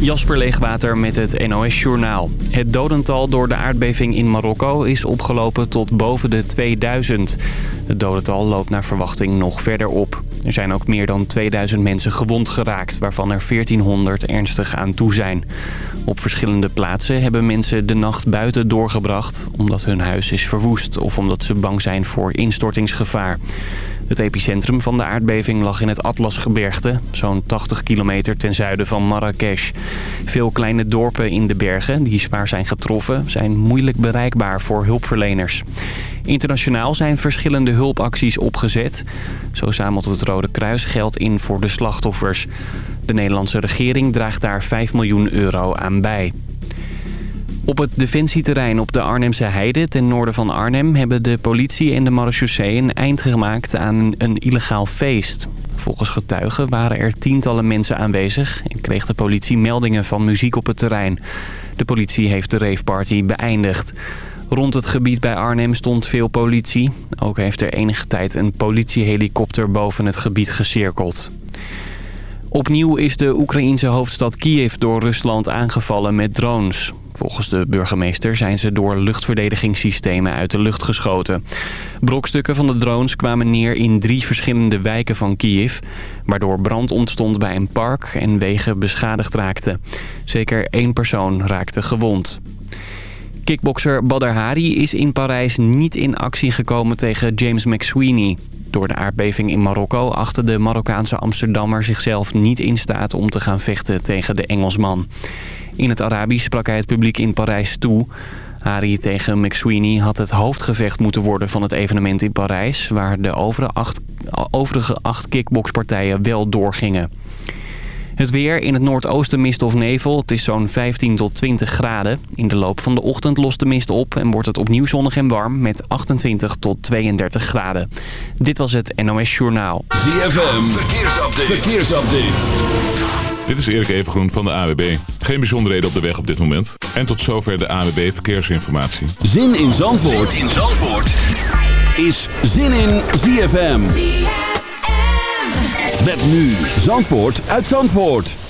Jasper Leegwater met het NOS Journaal. Het dodental door de aardbeving in Marokko is opgelopen tot boven de 2000. Het dodental loopt naar verwachting nog verder op. Er zijn ook meer dan 2000 mensen gewond geraakt, waarvan er 1400 ernstig aan toe zijn. Op verschillende plaatsen hebben mensen de nacht buiten doorgebracht... omdat hun huis is verwoest of omdat ze bang zijn voor instortingsgevaar. Het epicentrum van de aardbeving lag in het Atlasgebergte, zo'n 80 kilometer ten zuiden van Marrakesh. Veel kleine dorpen in de bergen die zwaar zijn getroffen zijn moeilijk bereikbaar voor hulpverleners. Internationaal zijn verschillende hulpacties opgezet. Zo zamelt het Rode Kruis geld in voor de slachtoffers. De Nederlandse regering draagt daar 5 miljoen euro aan bij. Op het defensieterrein op de Arnhemse Heide ten noorden van Arnhem... hebben de politie en de marechaussee een eind gemaakt aan een illegaal feest. Volgens getuigen waren er tientallen mensen aanwezig... en kreeg de politie meldingen van muziek op het terrein. De politie heeft de raveparty beëindigd. Rond het gebied bij Arnhem stond veel politie. Ook heeft er enige tijd een politiehelikopter boven het gebied gecirkeld. Opnieuw is de Oekraïense hoofdstad Kiev door Rusland aangevallen met drones. Volgens de burgemeester zijn ze door luchtverdedigingssystemen uit de lucht geschoten. Brokstukken van de drones kwamen neer in drie verschillende wijken van Kiev... waardoor brand ontstond bij een park en wegen beschadigd raakten. Zeker één persoon raakte gewond. Kickbokser Badr Hari is in Parijs niet in actie gekomen tegen James McSweeney. Door de aardbeving in Marokko achtte de Marokkaanse Amsterdammer zichzelf niet in staat om te gaan vechten tegen de Engelsman. In het Arabisch sprak hij het publiek in Parijs toe. Hari tegen McSweeney had het hoofdgevecht moeten worden van het evenement in Parijs... waar de overige acht kickboxpartijen wel doorgingen. Het weer in het noordoosten mist of nevel. Het is zo'n 15 tot 20 graden. In de loop van de ochtend lost de mist op en wordt het opnieuw zonnig en warm met 28 tot 32 graden. Dit was het NOS Journaal. ZFM, verkeersupdate. verkeersupdate. Dit is Erik Evengroen van de AWB. Geen bijzonderheden op de weg op dit moment. En tot zover de AWB Verkeersinformatie. Zin in Zandvoort, zin in Zandvoort. is Zin in ZFM. Met nu Zandvoort uit Zandvoort.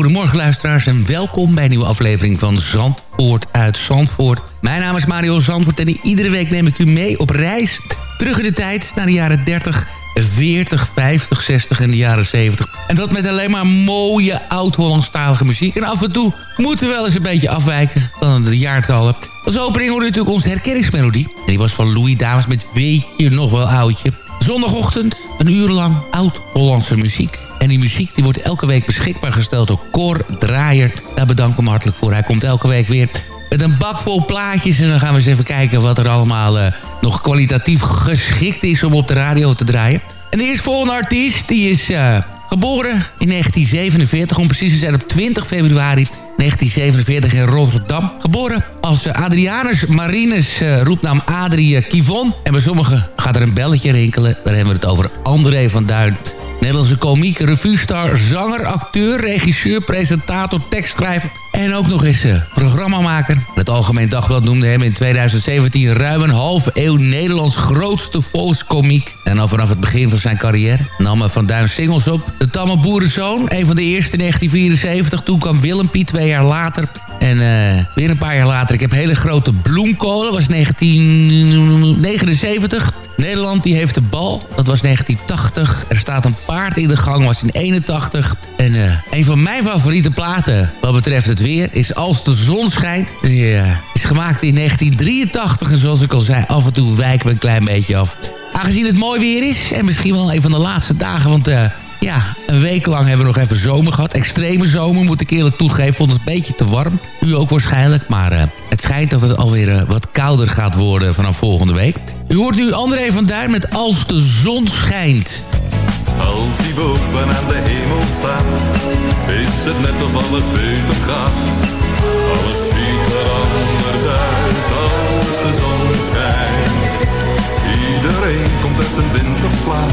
Een hele goede morgen luisteraars en welkom bij een nieuwe aflevering van Zandvoort uit Zandvoort. Mijn naam is Mario Zandvoort en iedere week neem ik u mee op reis terug in de tijd naar de jaren 30, 40, 50, 60 en de jaren 70. En dat met alleen maar mooie oud-Hollandstalige muziek. En af en toe moeten we wel eens een beetje afwijken van de jaartallen. Als opening hoorde natuurlijk onze herkenningsmelodie. En die was van Louis Dames met Weet je nog wel oudje. Zondagochtend, een uur lang oud-Hollandse muziek. En die muziek die wordt elke week beschikbaar gesteld door Cor Draaier. Daar bedank ik hem hartelijk voor. Hij komt elke week weer met een bak vol plaatjes. En dan gaan we eens even kijken wat er allemaal uh, nog kwalitatief geschikt is om op de radio te draaien. En de eerstvolgende artiest die is uh, geboren in 1947. Om precies te zijn op 20 februari 1947 in Rotterdam. Geboren als uh, Adrianus Marinus, roepnaam Adrie Kivon. En bij sommigen gaat er een belletje rinkelen. Daar hebben we het over André van Duin. Nederlandse komiek, revuestar, zanger, acteur, regisseur, presentator, tekstschrijver... en ook nog eens uh, programmamaker. Het Algemeen Dagblad noemde hem in 2017 ruim een half eeuw Nederlands grootste volkskomiek. En al vanaf het begin van zijn carrière nam Van Duin singles op. De Tamme Boerenzoon, een van de eerste in 1974. Toen kwam Willempie twee jaar later. En uh, weer een paar jaar later, ik heb hele grote bloemkolen, was 1979... Nederland die heeft de bal. Dat was 1980. Er staat een paard in de gang. Was in 81. En uh, een van mijn favoriete platen wat betreft het weer is Als de zon schijnt. Die uh, is gemaakt in 1983. En zoals ik al zei, af en toe wijken we een klein beetje af. Aangezien het mooi weer is. En misschien wel een van de laatste dagen. Want ja, een week lang hebben we nog even zomer gehad. Extreme zomer, moet ik eerlijk toegeven. Vond het een beetje te warm. U ook waarschijnlijk. Maar uh, het schijnt dat het alweer uh, wat kouder gaat worden vanaf volgende week. U hoort nu André van Duin met Als de zon schijnt. Als die boven aan de hemel staat, is het net of alles beter gaat. Alles ziet er anders uit als de zon schijnt. Iedereen komt uit zijn winterslaap,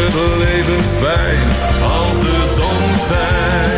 Het leven fijn als de zon schijnt.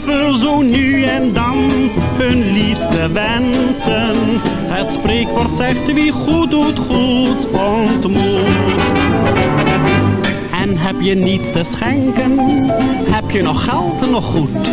Vervul zo nu en dan hun liefste wensen. Het spreekwoord zegt wie goed doet, goed ontmoet. En heb je niets te schenken, heb je nog geld nog goed.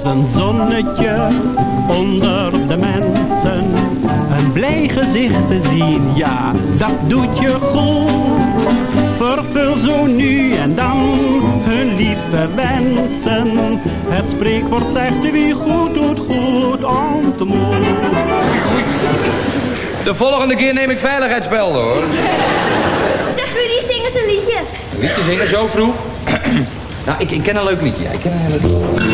Ze een zonnetje onder de mensen. Een blij gezicht te zien, ja, dat doet je goed. Vervul zo nu en dan hun liefste wensen. Het spreekwoord zegt wie goed doet, goed ontmoet. De volgende keer neem ik veiligheidsbelden, hoor. Zeg Rudy, zing eens een liedje. Een liedje zingen zo vroeg? nou, ik, ik ken een leuk liedje. Ik ken een heel leuk liedje.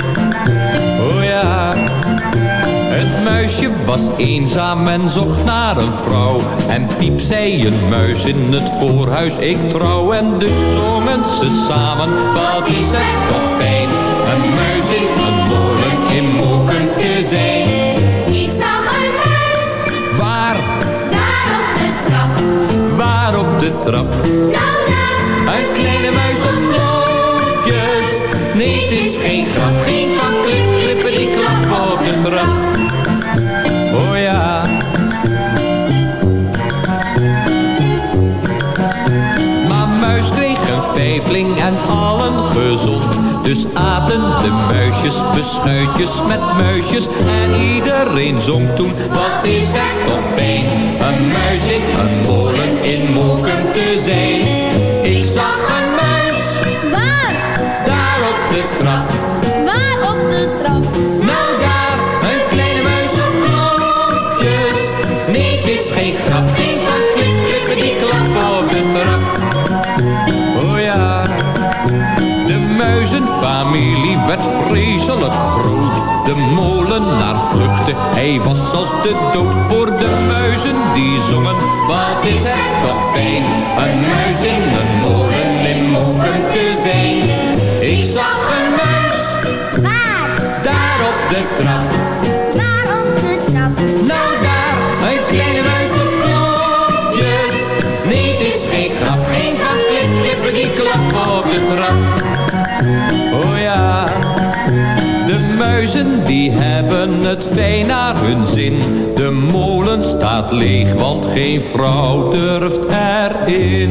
Muisje was eenzaam en zocht naar een vrouw. En piep zei een muis in het voorhuis, ik trouw. En dus zongen ze samen, wat is het toch fijn. Een muis in een molen in Moeken te zijn. Ik zag een muis. Waar? de trap. Een kleine muis op klokjes. Nee, het is geen grap. Geen van klip, klippen die klap op de trap. Vijfling en allen gezond. Dus aten de muisjes beschuitjes met muisjes. En iedereen zong toen, wat is het toch fijn. Een muis in een molen in Moken te zijn. Ik zag een muis. Waar? Daar op de trap. Waar op de trap? Hij was als de dood voor de muizen die zongen. Wat is het toch fijn, een muis in een molen in mogen te zijn. Ik zag een muis. Waar? Daar op de trap. Het fijn naar hun zin. De molen staat leeg, want geen vrouw durft erin.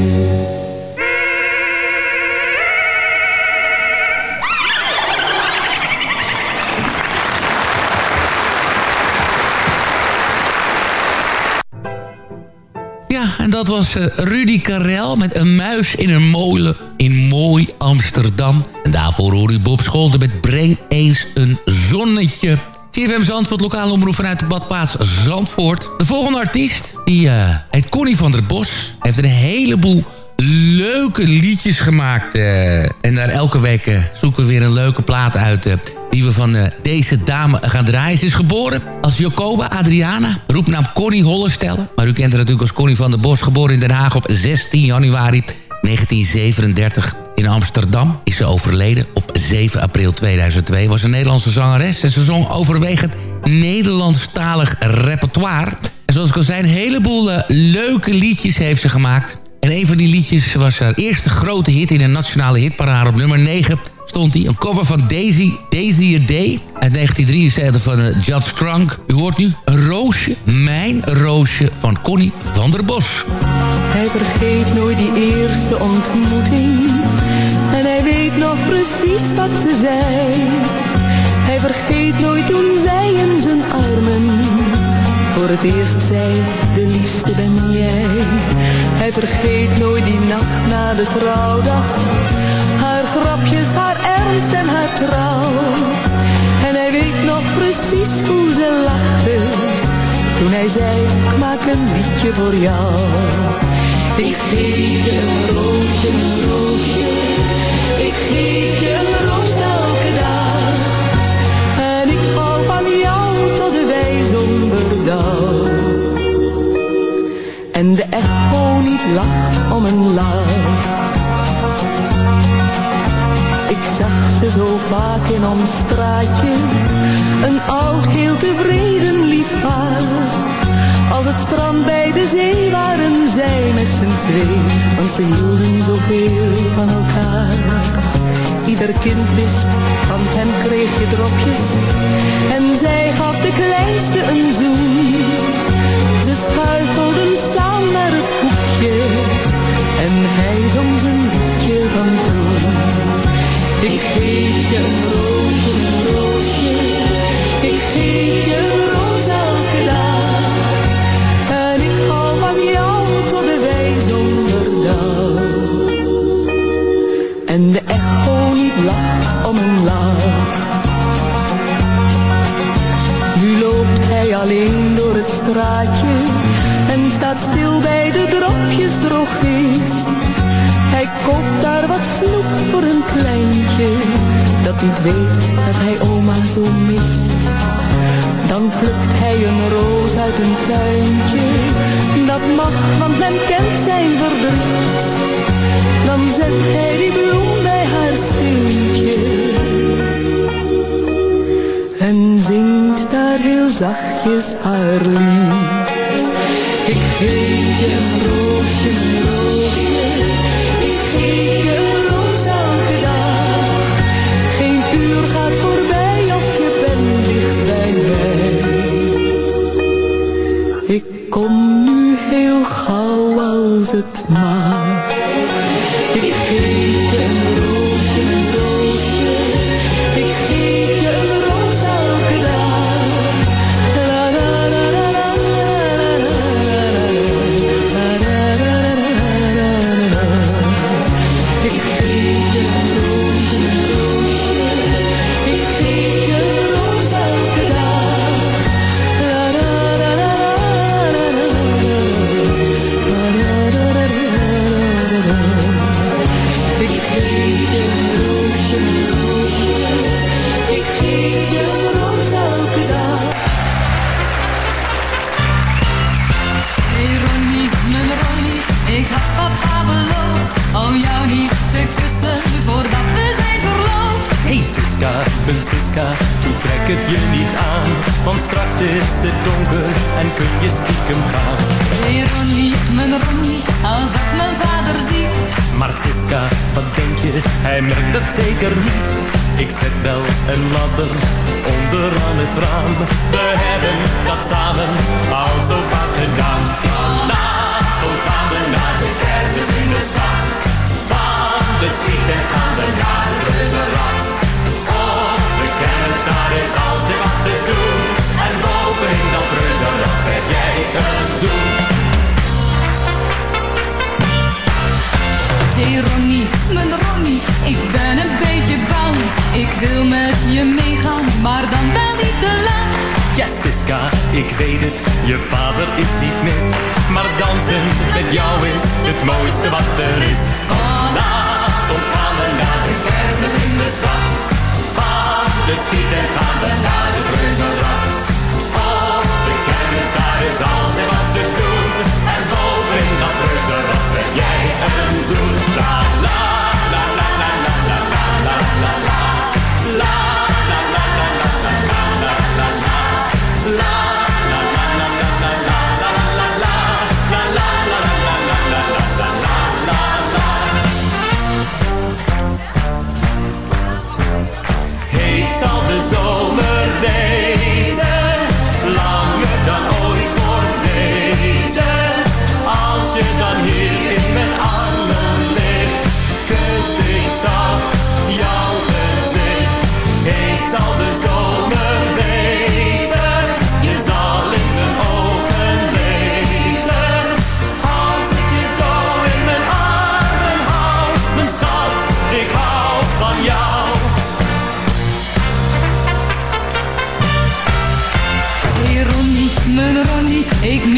Ja, en dat was eh, Rudy Karel met een muis in een molen in mooi Amsterdam. En daarvoor hoor u Bob Scholder met Breng eens een zonnetje. CFM Zandvoort, lokale omroep vanuit de badplaats Zandvoort. De volgende artiest, die eh, heet Connie van der Bos. Heeft een heleboel leuke liedjes gemaakt. eh, en daar elke week eh, zoeken we weer een leuke plaat uit... die we van deze dame gaan draaien. Ze is geboren als Jacoba Adriana, roepnaam Connie Hollestelle. Maar u kent haar natuurlijk als Connie van der Bos, geboren in Den Haag op 16 januari 1937. In Amsterdam is ze overleden op 7 april 2002. Was een Nederlandse zangeres en ze zong overwegend Nederlandstalig repertoire. En zoals ik al zei, een heleboel eh, leuke liedjes heeft ze gemaakt. En een van die liedjes was haar eerste grote hit in de nationale hitparade op nummer 9 stond hij. Een cover van Daisy, Daisy a Day uit 1973 van uh, Judd Strunk. U hoort nu een roosje, mijn roosje van Connie van der Bos. Hij vergeet nooit die eerste ontmoeting. En hij weet nog precies wat ze zei. Hij vergeet nooit toen zij in zijn armen voor het eerst zei, de liefste ben jij. Hij vergeet nooit die nacht na de trouwdag. Haar grapjes, haar ernst en haar trouw. En hij weet nog precies hoe ze lachte. Toen hij zei, ik maak een liedje voor jou. Ik geef je een roosje, een roosje. Ik geef je een roos elke dag. En ik hou van jou tot de wijzonderdag. En de echo niet lacht om een lach. Ik zag ze zo vaak in ons straatje. Een oud, heel tevreden lief paar. Als het strand bij de zee waren zij met z'n twee. Want ze hielden zoveel van elkaar. Ieder kind wist, van hem kreeg je dropjes. En zij gaf de kleinste een zoen. Ze schuifelden samen naar het hoekje. En hij zong zijn liedje van toen. Ik geef je een roosje, roosje. Ik geef je een roos elke dag. En ik hou van jou tot de wijzonderdag. En de echo niet lacht om een lach. Nu loopt hij alleen door het straatje en staat stil bij de dropjes drogist. Hij koopt daar wat snoep voor een kleintje dat niet weet dat hij oma zo mist. Dan plukt hij een roos uit een tuintje, dat mag, want men kent zijn verdriet. Dan zet hij die bloem bij haar steentje en zingt daar heel zachtjes haar lied. Ik geef je roosje, roosje. Je niet aan. Want straks is het donker en kun je stiekem gaan. Ronnie, mijn Ronnie, als dat mijn vader ziet. Maar Siska, wat denk je, hij merkt het zeker niet. Ik zet wel een ladder onderaan het raam. We hebben dat samen al zo vaak gedaan. Vanavond gaan we naar de kermis in de stad. Van de schieten gaan we naar het reuzenrad. En bovenin dat reuzenrad krijg jij zoen. Hey Ronnie, mijn Ronnie, ik ben een beetje bang. Ik wil met je meegaan, maar dan wel niet te lang. Ja, Siska, ik weet het, je vader is niet mis. Maar dansen met jou is het mooiste wat er is. Vanavond gaan we naar de kermis in de stad. De schieten gaan we naar het reuzenrad. Op de kermis, daar is altijd wat te doen. En bovenin dat reuzenrad krijg jij een zoen. La la la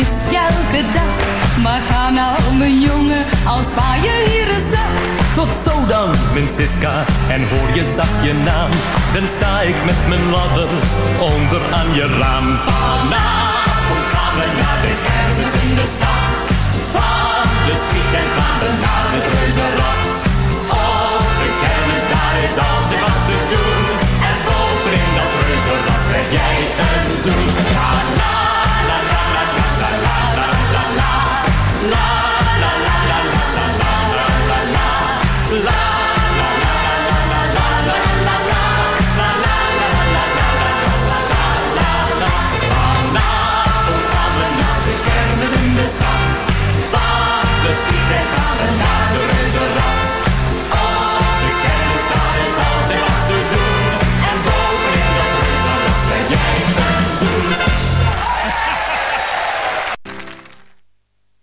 je elke dag. Maar ga nou, mijn jongen, als pa je hier eens zag. Tot zo dan, mijn Siska, en hoor je zacht je naam. Dan sta ik met mijn ladder onder aan je raam. Vanavond gaan we naar de kermis in de stad. De schieten gaan we naar het reuzenrad. Op de kermis, daar is altijd wat te doen.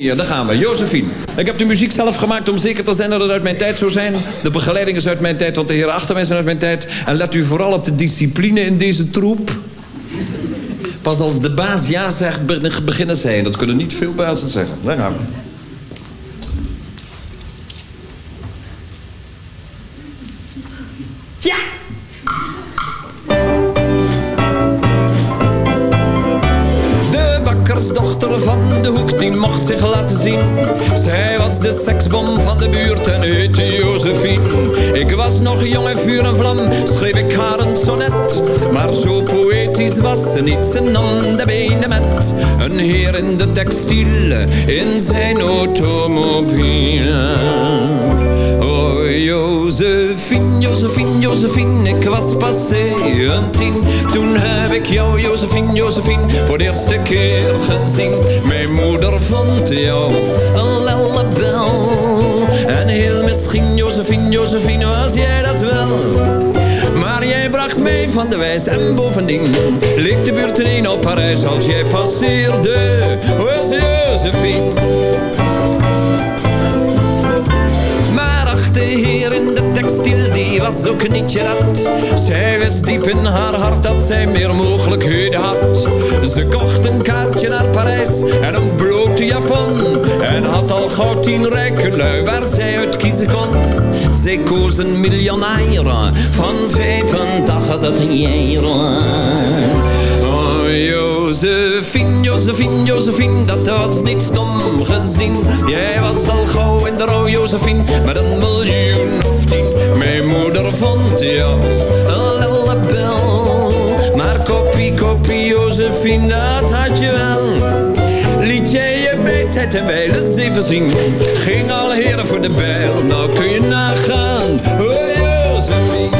Ja, daar gaan we. Josephine. Ik heb de muziek zelf gemaakt om zeker te zijn dat het uit mijn tijd zou zijn. De begeleiding is uit mijn tijd, want de heren achter mij zijn uit mijn tijd. En let u vooral op de discipline in deze troep. Pas als de baas ja zegt, be- beginnen zij. En dat kunnen niet veel bazen zeggen. Daar gaan we. Zij was de seksbom van de buurt en heette Josephine. Ik was nog jong en vuur en vlam, schreef ik haar een sonnet. Maar zo poëtisch was ze niet, ze nam de benen met. Een heer in de textiel, in zijn automobiel. Josephine, Josephine, Josephine, ik was pas 17. Toen heb ik jou, Josephine, Josephine, voor de eerste keer gezien. Mijn moeder vond jou een lellebel. En heel misschien, Josephine, Josephine, was jij dat wel. Maar jij bracht mee van de wijs en bovendien leek de buurt in op Parijs als jij passeerde. Was Josephine. Maar textiel, die was ook niet gerat. Zij wist diep in haar hart dat zij meer mogelijkheden had. Ze kocht een kaartje naar Parijs en een blote japon. En had al gauw tien rijke waar zij uit kiezen kon. Zij koos een miljonair van 85 jaar. Josephine, Josephine, Josephine, dat was niet stom gezien. Jij was al gauw in de rouw, Josephine, met een miljoen moeder vond jou lellebel. Maar kopie, kopie, Josephine, dat had je wel. Liet jij je bij tijd en wijle zeven zien. Ging alle heren voor de bijl, nou kun je nagaan. Oh, Josephine.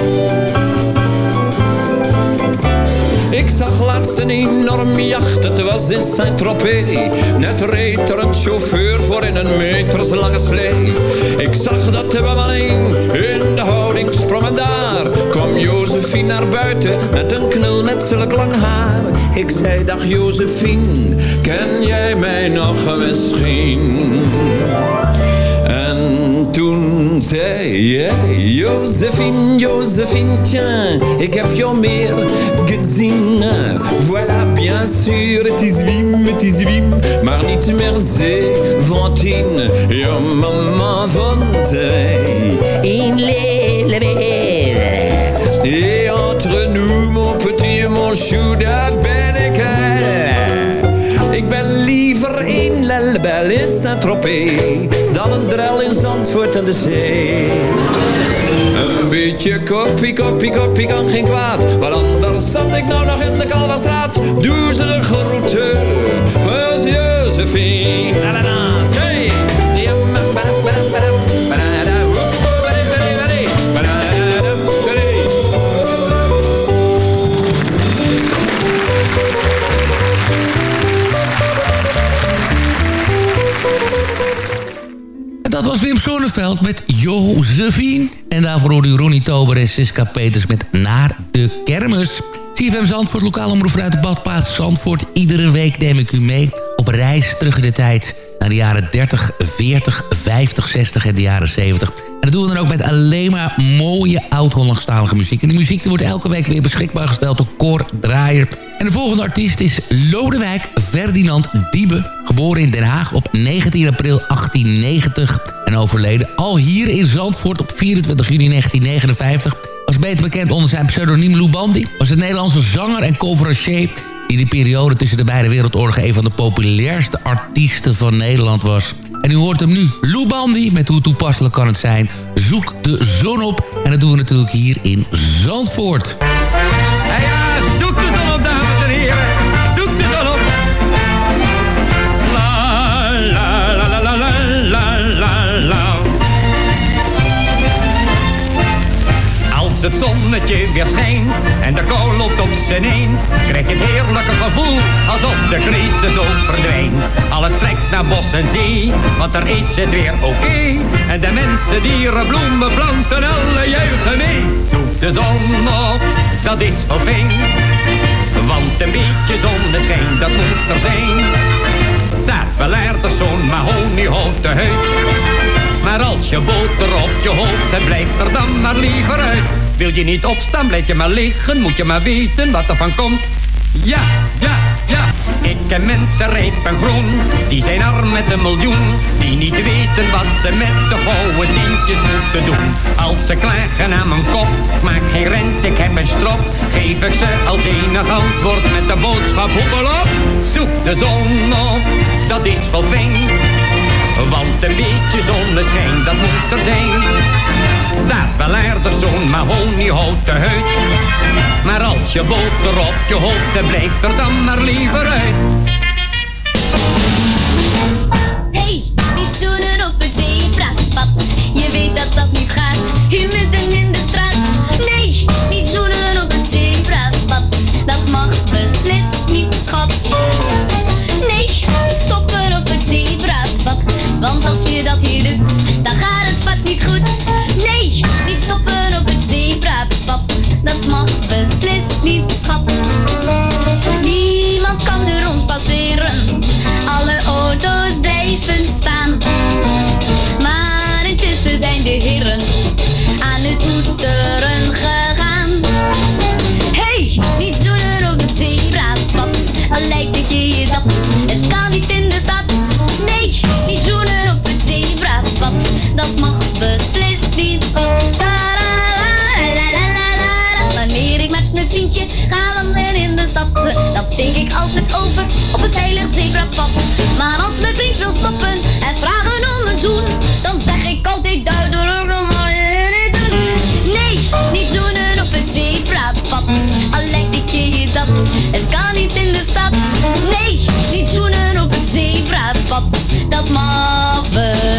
Ik zag laatst een enorme jacht, het was in Saint-Tropez. Net reed er een chauffeur voor in een meterslange slee. Ik zag dat de bemanning in houding sprong daar Josephine naar buiten met een knul met zulk lang haar. Ik zei, dag Josephine, ken jij mij nog misschien? En toen zei jij, Josephine, Josephine, tiens, ik heb jou meer gezien. Voilà, bien sûr, het is Wim, het is Wim, maar niet meer zeventien. Je mama vond mij Dan een drel in Zandvoort aan de zee. Een beetje koppie, koppie, koppie kan geen kwaad. Want anders zat ik nou nog in de Kalverstraat. Doe ze de groeten, was Josephine. La la, Sonneveld met Josephine. En daarvoor hoorde u Ronnie Tober en Siska Peters met Naar de Kermis. CFM Zandvoort, lokaal omroep vanuit de badplaats Zandvoort. Iedere week neem ik u mee op reis terug in de tijd... naar de jaren 30, 40, 50, 60 en de jaren 70. En dat doen we dan ook met alleen maar mooie oud-Hollandstalige muziek. En die muziek die wordt elke week weer beschikbaar gesteld door Cor Draaier... En de volgende artiest is Lodewijk Ferdinand Diebe. Geboren in Den Haag op 19 april 1890 en overleden al hier in Zandvoort op 24 juni 1959. Was beter bekend onder zijn pseudoniem Lou Bandy. Was een Nederlandse zanger en conferencier die in de periode tussen de beide wereldoorlogen een van de populairste artiesten van Nederland was. En u hoort hem nu, Lou Bandy, met hoe toepasselijk kan het zijn. Zoek de zon op. En dat doen we natuurlijk hier in Zandvoort. Als het zonnetje weer schijnt en de kou loopt op zijn een, krijg je het heerlijke gevoel alsof de crisis ook verdwijnt. Alles trekt naar bos en zee, want er is het weer oké. En de mensen, dieren, bloemen, planten, alle juichen mee. Zoek de zon op, dat is wel fijn. Want een beetje zonneschijn, dat moet er zijn. Staat wel aardig zo'n mahoniehouten huid. Maar als je boter op je hoofd hebt, blijf er dan maar liever uit. Wil je niet opstaan, blijf je maar liggen, moet je maar weten wat er van komt. Ja, ja, ja. Ik ken mensen rijp en groen, die zijn arm met een miljoen. Die niet weten wat ze met de gouden tientjes moeten doen. Als ze klagen aan mijn kop, maak geen rent, ik heb een strop. Geef ik ze als enig antwoord met de boodschap, hoepel op. Zoek de zon op, dat is wel fijn. Want een beetje zonneschijn, dat moet er zijn staat wel aardig zo'n mahoniehouten huid. Maar als je boter op je hoofd dan blijf er dan maar liever uit. Hey, niet zoenen op het zebrapad. Je weet dat dat niet gaat, hier midden in de straat. Nee, niet zoenen op het zebrapad. Dat mag beslist niet, schat. Nee, stoppen op het zebrapad. Want als je dat hier doet, dan gaat het vast niet goed. Nee, niet stoppen op het zebrapad, dat mag beslist niet, schat. Niemand kan door ons passeren, alle auto's blijven staan. Maar intussen zijn de heren aan het toeteren gegaan. Hey, niet zoenen op het zebrapad, al lijkt het je dat. Het kan niet in de stad. Nee, niet zoenen op het zebrapad, dat mag Wanneer ik met mijn vriendje ga wandelen in de stad, dan steek ik altijd over op het veilig zebrapad. Maar als mijn vriend wil stoppen en vragen om een zoen, dan zeg ik altijd duidelijk maar je niet doen. Nee, niet zoenen op het zebrapad, al lijkt het je dat. Het kan niet in de stad. Nee, niet zoenen op het zebrapad, dat mag beslist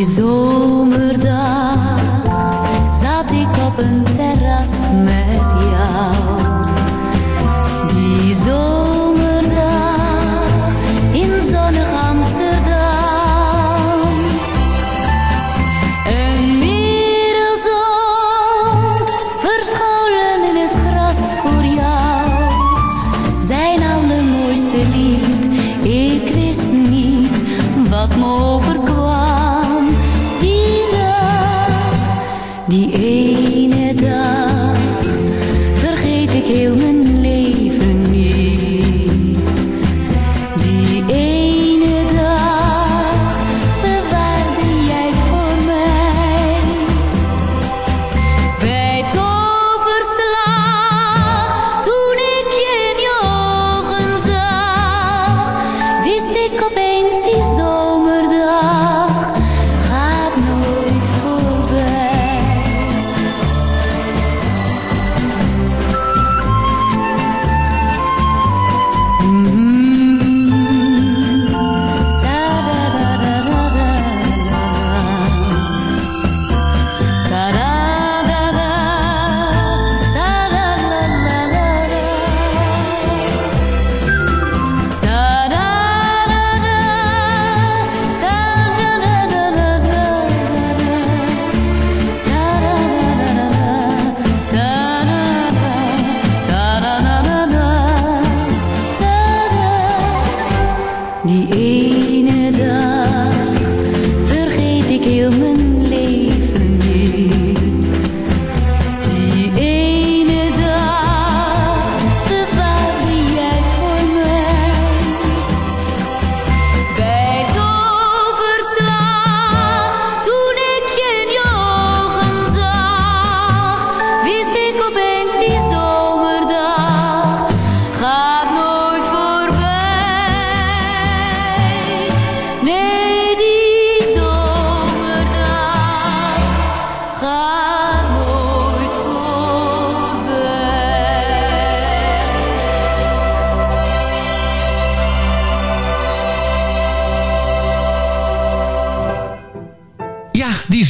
Die zomerdag zat ik op een terras met jou. Die zomerdag die ene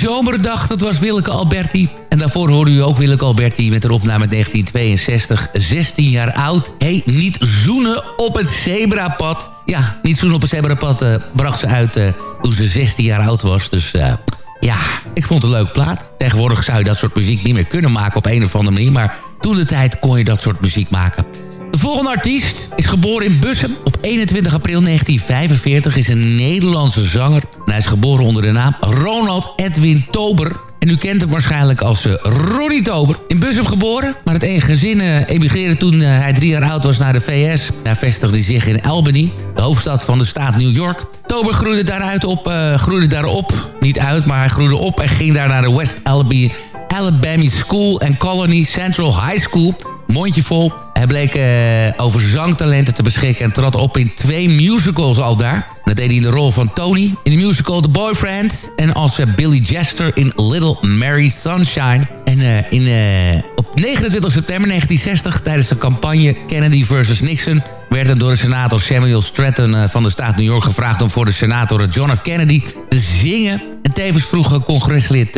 zomerdag, dat was Willeke Alberti. En daarvoor hoorde u ook Willeke Alberti met de opname 1962, 16 jaar oud. Hey, niet zoenen op het zebrapad. Ja, niet zoenen op het zebrapad eh, bracht ze uit eh, toen ze 16 jaar oud was. Dus eh, Ja, ik vond het een leuk plaat. Tegenwoordig zou je dat soort muziek niet meer kunnen maken op een of andere manier... maar toen de tijd kon je dat soort muziek maken. De volgende artiest is geboren in Bussum op 21 april 1945... is een Nederlandse zanger en hij is geboren onder de naam Ronald Edwin Tober... En u kent hem waarschijnlijk als uh, Ronnie Tober. In Bussum geboren, maar het ene gezin uh, emigreerde toen uh, hij drie jaar oud was naar de VS. Daar vestigde hij zich in Albany, de hoofdstad van de staat New York. Tober groeide daaruit op, groeide daarop, niet uit, maar hij groeide op en ging daar naar de West Alabama, Alabama School and Colony Central High School. Mondjevol. Hij bleek uh, over zangtalenten te beschikken en trad op in twee musicals al daar. Dat deed hij in de rol van Tony in de musical The Boyfriend... en als uh, Billy Jester in Little Mary Sunshine. En uh, in, op 29 september 1960, tijdens de campagne Kennedy versus Nixon... werd hem door de senator Samuel Stratton van de staat New York gevraagd... om voor de senator John F. Kennedy te zingen. En tevens vroeg congreslid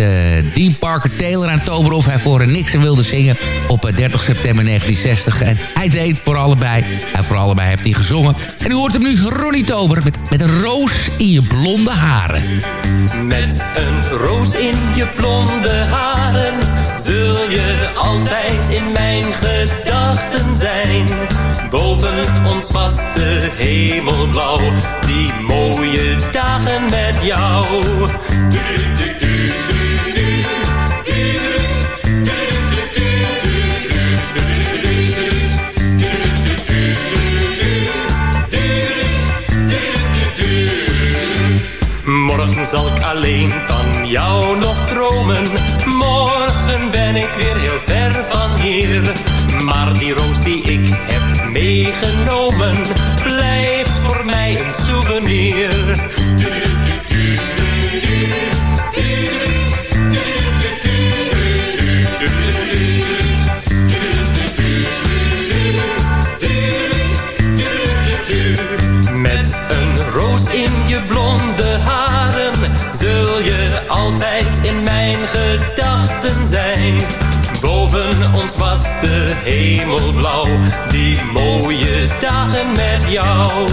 Dean Parker Taylor aan Tober... of hij voor Nixon wilde zingen op 30 september 1960... En hij deed voor allebei. En voor allebei heeft hij gezongen. En u hoort hem nu Ronnie Tober met, met een roos in je blonde haren. Met een roos in je blonde haren zul je altijd in mijn gedachten zijn. Boven ons was de hemel blauw, die mooie dagen met jou. Morgen zal ik alleen van jou nog dromen. Ben ik weer heel ver van hier. Maar die roos die ik heb meegenomen, blijft voor mij een souvenir. Met een roos in je blonde haren zul je altijd in mijn gedachten. Was de hemel blauw, die mooie dagen met jou.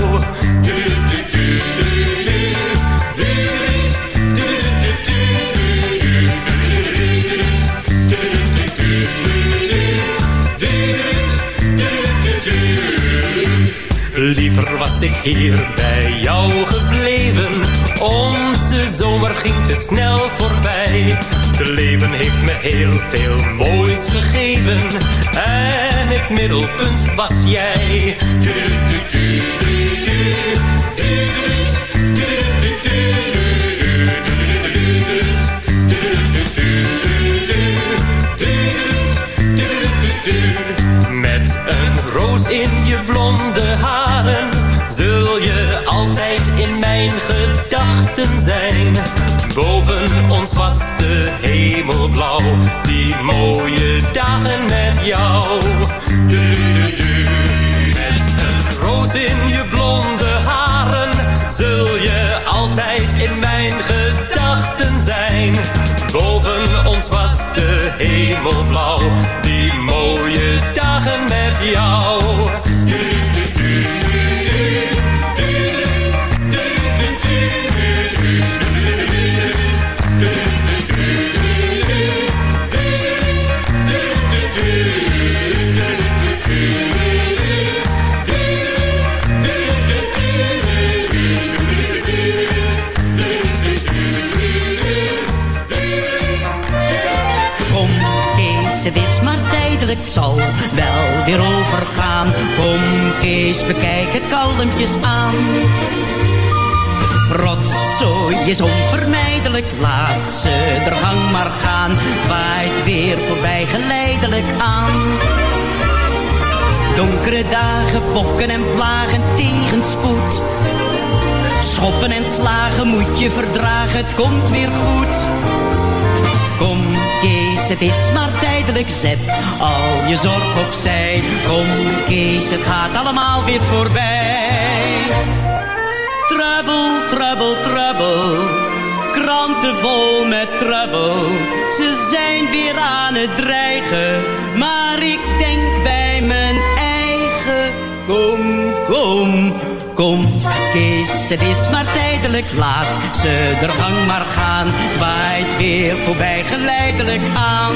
Liever was ik hier bij jou gebleven. Onze zomer ging te snel voorbij. Het leven heeft me heel veel moois gegeven. En het middelpunt was jij. Die mooie dagen met jou. Du, du, du. Met een roos in je blonde haren zul je altijd in mijn gedachten zijn. Boven ons was de hemel blauw, die mooie dagen met jou. Het zal wel weer overgaan. Kom Kees, bekijk het kalmpjes aan. Rotzooi is onvermijdelijk, laat ze er gang maar gaan. Waait weer voorbij geleidelijk aan. Donkere dagen, bokken en vlagen, tegenspoed. Schoppen en slagen moet je verdragen, het komt weer goed. Kom Kees, het is maar zet al je zorg opzij. Kom Kees, het gaat allemaal weer voorbij. Trouble, trouble, trouble, kranten vol met trouble. Ze zijn weer aan het dreigen, maar ik denk bij mijn eigen. Kom, kom, Kom, Kees, het is maar tijdelijk, laat ze er gang maar gaan. Waait weer voorbij geleidelijk aan.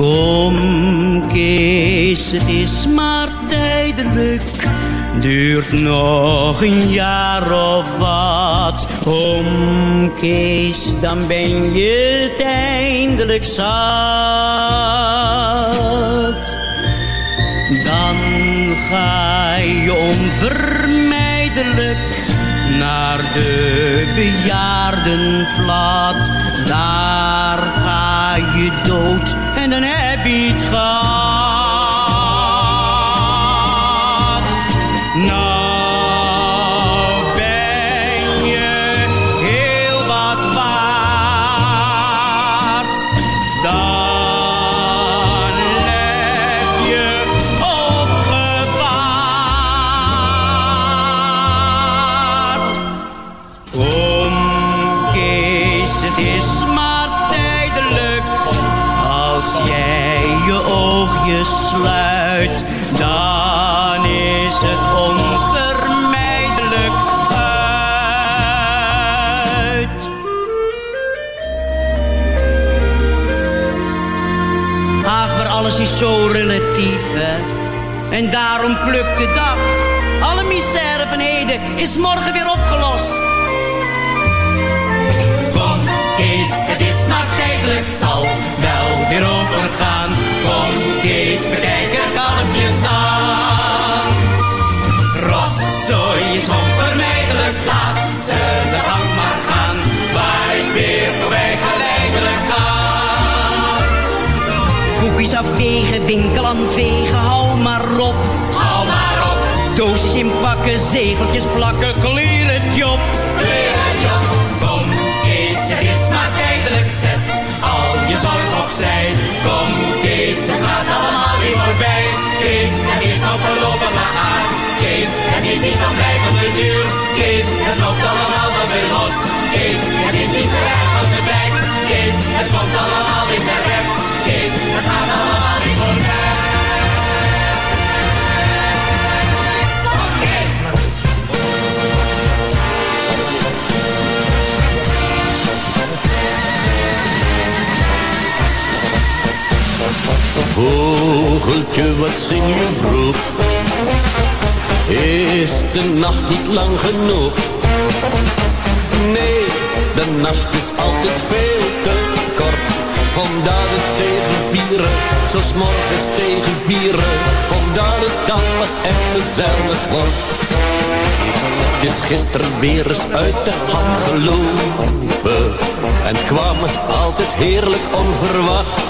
Kom, Kees, het is maar tijdelijk. Duurt nog een jaar of wat. Kom, Kees, dan ben je het eindelijk zat. Dan ga je onvermijdelijk naar de bejaardenvlat. Daar je dood en dan heb je het gehad. En daarom plukt de dag. Alle misère van heden is morgen weer opgelost. Kom, Kees, het is maar tijdelijk, zal wel weer overgaan. Kom, Kees, bekijk inpakken, zegeltjes plakken, kleren job. Kleren job. Kom, Kees, het is maar tijdelijk, zet al je zorg opzij. Kom, Kees, het gaat allemaal weer voorbij. Kees, het is nou voorlopig maar aan. Kees, het is niet van blijvende duur. Kees, het loopt allemaal wel weer los. Kees, het is niet zo erg als het lijkt. Kees, het komt allemaal weer terecht. Kees, het gaat allemaal Vogeltje, wat zing je vroeg? Is de nacht niet lang genoeg? Nee, de nacht is altijd veel te kort. Omdat het tegen vieren, zoals morgens tegen vieren. Omdat het dan pas echt gezellig wordt. Het is gisteren weer eens uit de hand gelopen. En kwam het altijd heerlijk onverwacht.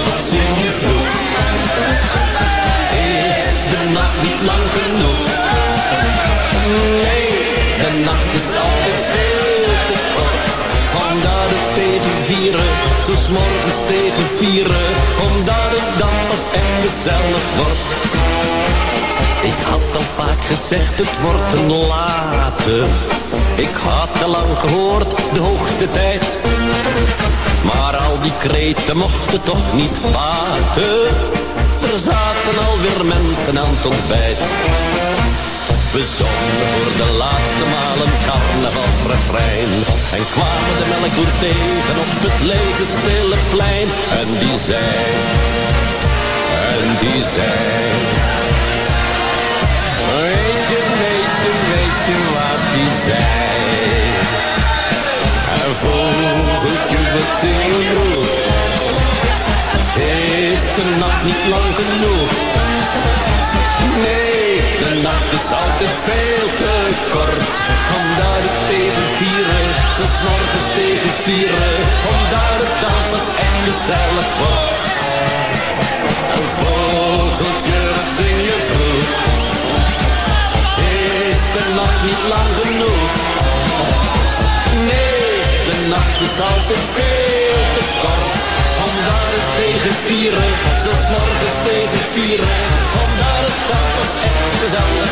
's morgens tegen vieren. Omdat het dan pas echt gezellig wordt. Ik had al vaak gezegd, het wordt een late. Ik had te lang gehoord, de hoogste tijd. Maar al die kreten mochten toch niet baten. Er zaten alweer mensen aan het ontbijt. We zongen voor de laatste maal een carnavalsrefrein. En kwamen de melkboer tegen op het lege stille plein. En die zei, en die zei. Weet je, weet je, weet je wat die zei? En vogeltje wat zingen vroeg. Is de nacht niet lang genoeg? Nee, de nacht is altijd veel te kort. Vandaar het tegen vieren, zo s'morgens tegen vieren. Vandaar het dan pas echt gezellig wordt. Een vogeltje dat je vroeg. Is de nacht niet lang genoeg? Nee, de nacht is altijd veel tegen vieren, zo s'morgens tegen het dat was echt gezellig.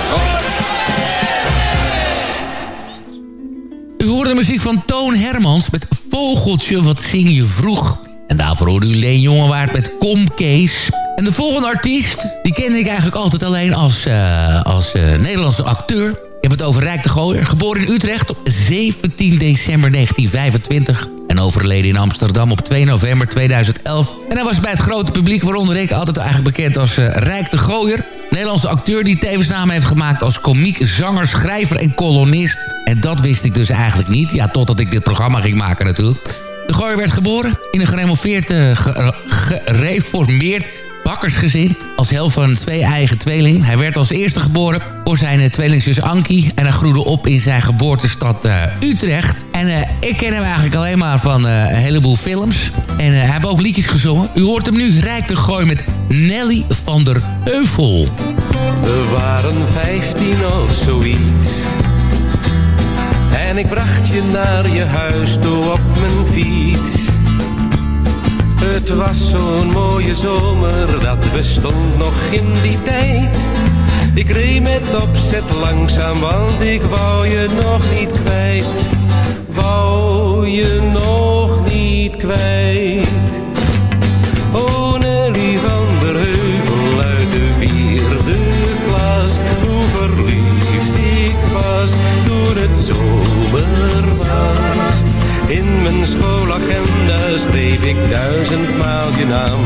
U hoorde de muziek van Toon Hermans met Vogeltje, wat zing je vroeg. En daarvoor hoorde u Leen Jongewaard met Kom Kees. En de volgende artiest, die kende ik eigenlijk altijd alleen als, eh, als eh, Nederlandse acteur. Ik heb het over Rijk de Gooier, geboren in Utrecht op 17 december 1925... en overleden in Amsterdam op 2 november 2011. En hij was bij het grote publiek, waaronder ik, altijd eigenlijk bekend als uh, Rijk de Gooier... Nederlandse acteur die tevens naam heeft gemaakt als komiek, zanger, schrijver en kolonist. En dat wist ik dus eigenlijk niet. Ja, totdat ik dit programma ging maken natuurlijk. De Gooier werd geboren in een geremoveerd, uh, ge- gereformeerd bakkersgezin. Als helft van twee eigen tweeling. Hij werd als eerste geboren voor zijn uh, tweelingzus Ankie. En hij groeide op in zijn geboortestad uh, Utrecht. En uh, ik ken hem eigenlijk alleen maar van een heleboel films. En hij heeft ook liedjes gezongen. U hoort hem nu rijk te gooien met Nelly van der Heuvel. We waren vijftien of zoiets. En ik bracht je naar je huis toe op mijn fiets. Het was zo'n mooie zomer, dat bestond nog in die tijd. Ik reed met opzet langzaam, want ik wou je nog niet kwijt. Wou je nog niet kwijt. Oh Nelly van der Heuvel uit de vierde klas. Hoe verliefd ik was toen het zomer. Mijn schoolagenda schreef ik duizendmaal je naam.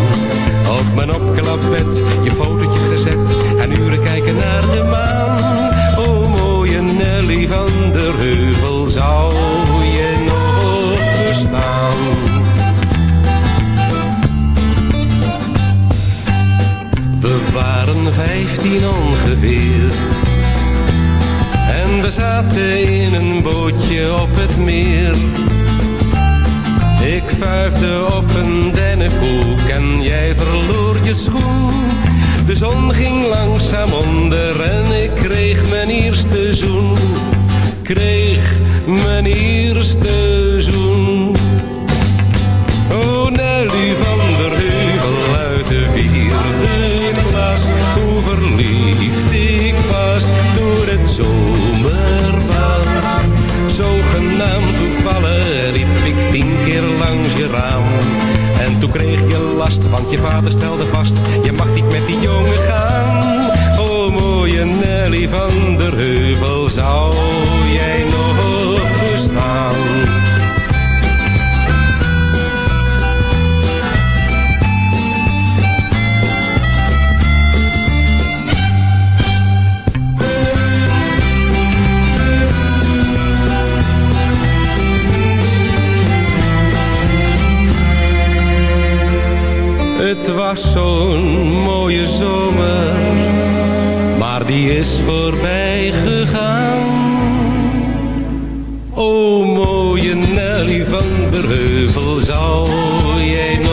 Op mijn opklapbed je fotootje gezet en uren kijken naar de maan. O mooie Nelly van der Heuvel, zou je nog bestaan? We waren vijftien ongeveer. En we zaten in een bootje op het meer. Ik vuifde op een dennenkoek en jij verloor je schoen. De zon ging langzaam onder en ik kreeg mijn eerste zoen. Kreeg mijn eerste zoen. Oh Nelly van der Heuvel uit de vierde klas. Hoe verliefd ik was toen het zomer was. Zogenaamd toevallig tien keer langs je raam. En toen kreeg je last, want je vader stelde vast, je mag niet met die jongen gaan. O mooie Nelly van der Heuvel, zou jij Het was zo'n mooie zomer, maar die is voorbij gegaan. O mooie Nelly van der Heuvel, zou jij nog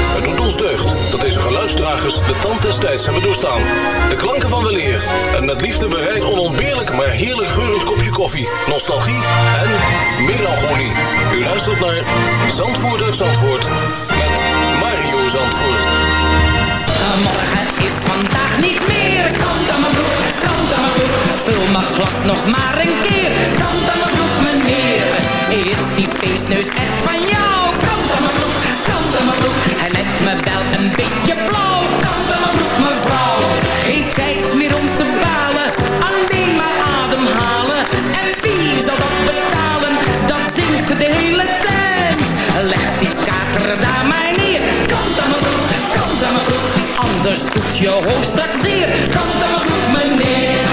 Ons dat deze geluidsdragers de tand des tijds hebben doorstaan. De klanken van weleer en met liefde bereid onontbeerlijk maar heerlijk geurend kopje koffie, nostalgie en melancholie. U luistert naar Zandvoort uit Zandvoort met Mario Zandvoort. Morgen is vandaag niet meer. Kant aan mijn broek, kant aan mijn broek. Vul mijn glas nog maar een keer. Kant aan mijn broek, meneer. Is die feestneus echt van jou? Me wel een beetje blauw. Aan mijn broek, mevrouw. Geen tijd meer om te balen. Alleen maar ademhalen. En wie zal dat betalen? Dat zingt de hele tent. Leg die kater daar maar neer. Kant aan mijn broek, kant aan mijn broek. Anders doet je hoofd straks zeer. Kant aan mijn broek, meneer.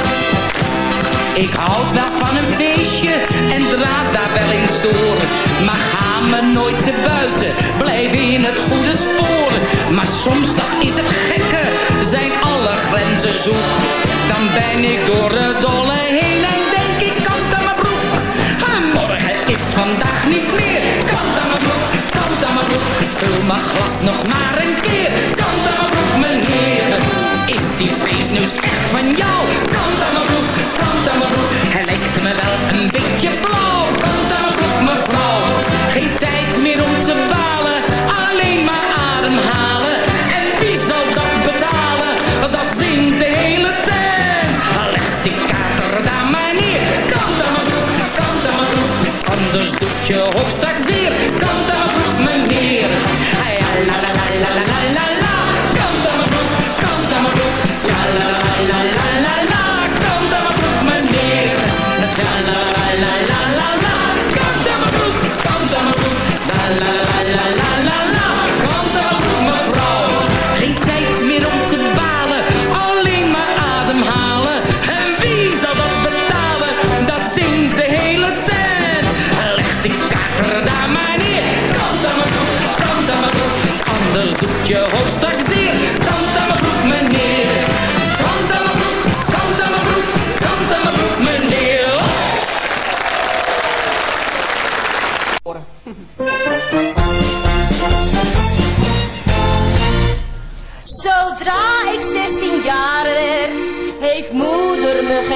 Ik houd wel van een feestje en draag daar wel eens door. Maar ga me nooit te buiten, blijf in het goede spoor. Maar soms, dat is het gekke, zijn alle grenzen zoek. Dan ben ik door het dolle heen en denk ik, kant aan mijn broek. En morgen is vandaag niet meer. Kant aan mijn broek, kant aan mijn broek. Vul mijn glas nog maar een keer. Kant aan mijn broek, meneer. Is die feestneus echt van jou?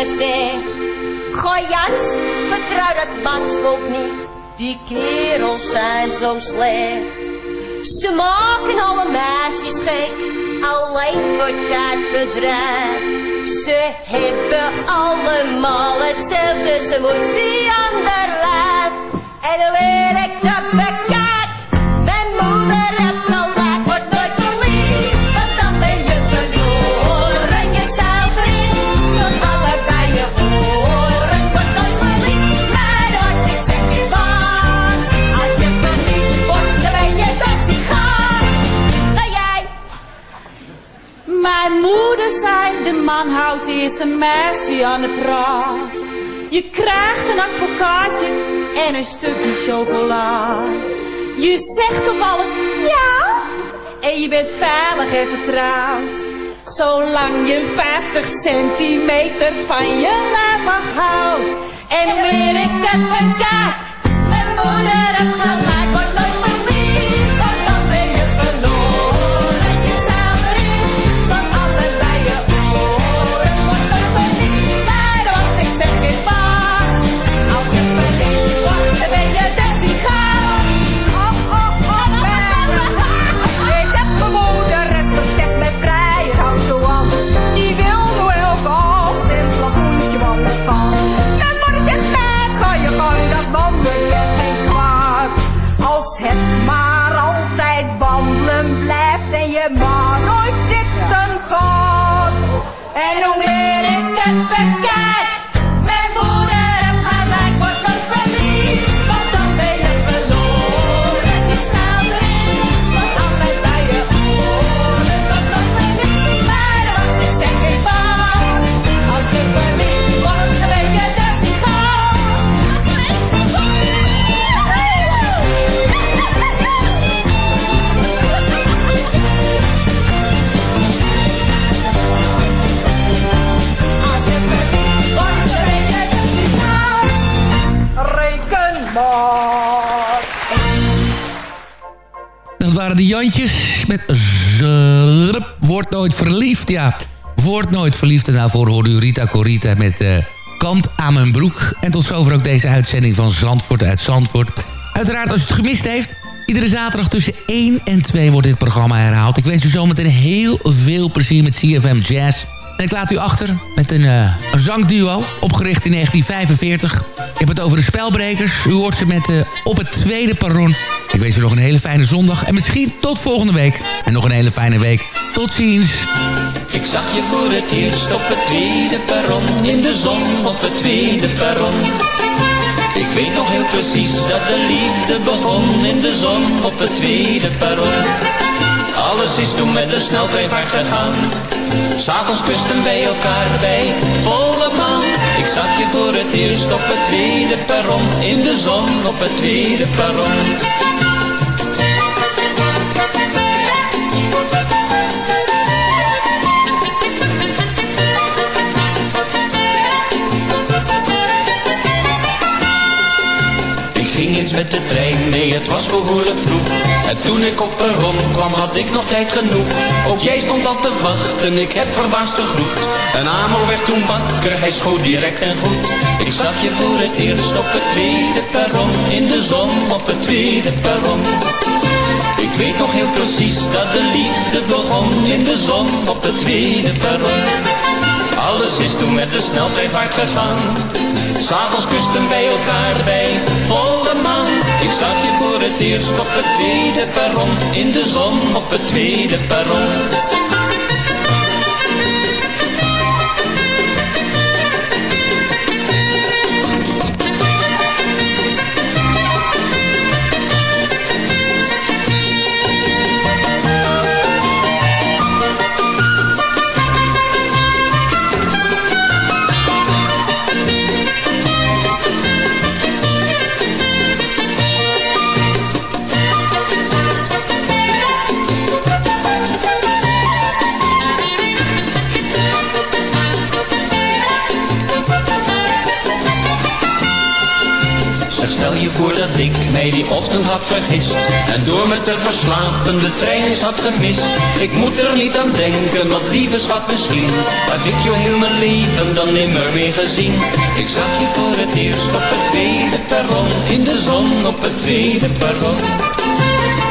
Gezegd. Goh Jans, vertrouw dat mansvolk niet, die kerels zijn zo slecht. Ze maken alle meisjes gek, alleen voor tijdverdrijf. Ze hebben allemaal hetzelfde, ze aan de lijf. En leer ik eerst een meisje aan de praat. Je krijgt een advocaatje en een stukje chocolade. Je zegt op alles ja en je bent veilig en vertrouwd. Zolang je 50 centimeter van je lijf afhoudt. En hoe meer ik het bekijk, mijn moeder heeft gelijk, waren de Jantjes met Zrup. Word nooit verliefd, ja. Word nooit verliefd. En daarvoor hoorde u Rita Corita met uh, Kant aan mijn broek. En tot zover ook deze uitzending van Zandvoort uit Zandvoort. Uiteraard als u het gemist heeft... Iedere zaterdag tussen 1 en 2 wordt dit programma herhaald. Ik wens u zometeen heel veel plezier met CFM Jazz. En ik laat u achter met een, uh, een zangduo, opgericht in 1945. Ik heb het over de Spelbrekers. U hoort ze met uh, Op het Tweede Perron. Ik wens u nog een hele fijne zondag en misschien tot volgende week. En nog een hele fijne week. Tot ziens. Ik zag je voor het eerst op het tweede perron. In de zon op het tweede perron. Ik weet nog heel precies dat de liefde begon in de zon op het tweede perron. Alles is toen met de sneltreinvaart gegaan. S'avonds kusten bij elkaar bij volle maan. Ik zag je voor het eerst op het tweede perron. In de zon op het tweede perron. Met de trein, nee het was behoorlijk vroeg. En toen ik op perron kwam had ik nog tijd genoeg. Ook jij stond al te wachten, ik heb verbaasd gegroet. Een amel werd toen wakker, hij schoot direct en goed. Ik zag je voor het eerst op het tweede perron, in de zon op het tweede perron. Ik weet nog heel precies dat de liefde begon, in de zon op het tweede perron. Alles is toen met de sneltreinvaart gegaan. S'avonds kusten bij elkaar bij volle maan. Ik zag je voor het eerst op het tweede perron. In de zon op het tweede perron. Voordat ik mij die ochtend had vergist En door me te verslapen de trein is had gemist Ik moet er niet aan denken, want lieve schat misschien Had ik jou heel mijn leven dan nimmer meer gezien Ik zag je voor het eerst op het tweede perron In de zon op het tweede perron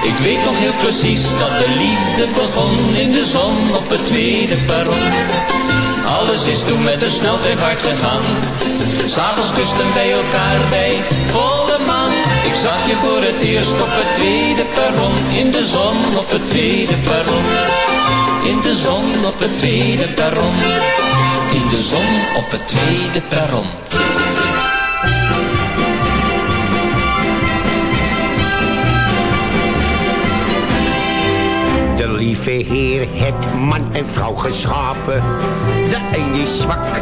ik weet nog heel precies dat de liefde begon in de zon op het tweede perron. Alles is toen met de snelheid hard gegaan. S'avonds kusten bij elkaar bij zag je voor het eerst op het tweede perron. In de zon op het tweede perron. In de zon op het tweede perron. In de zon op het tweede perron. lieve Heer het man en vrouw geschapen. De een is zwak,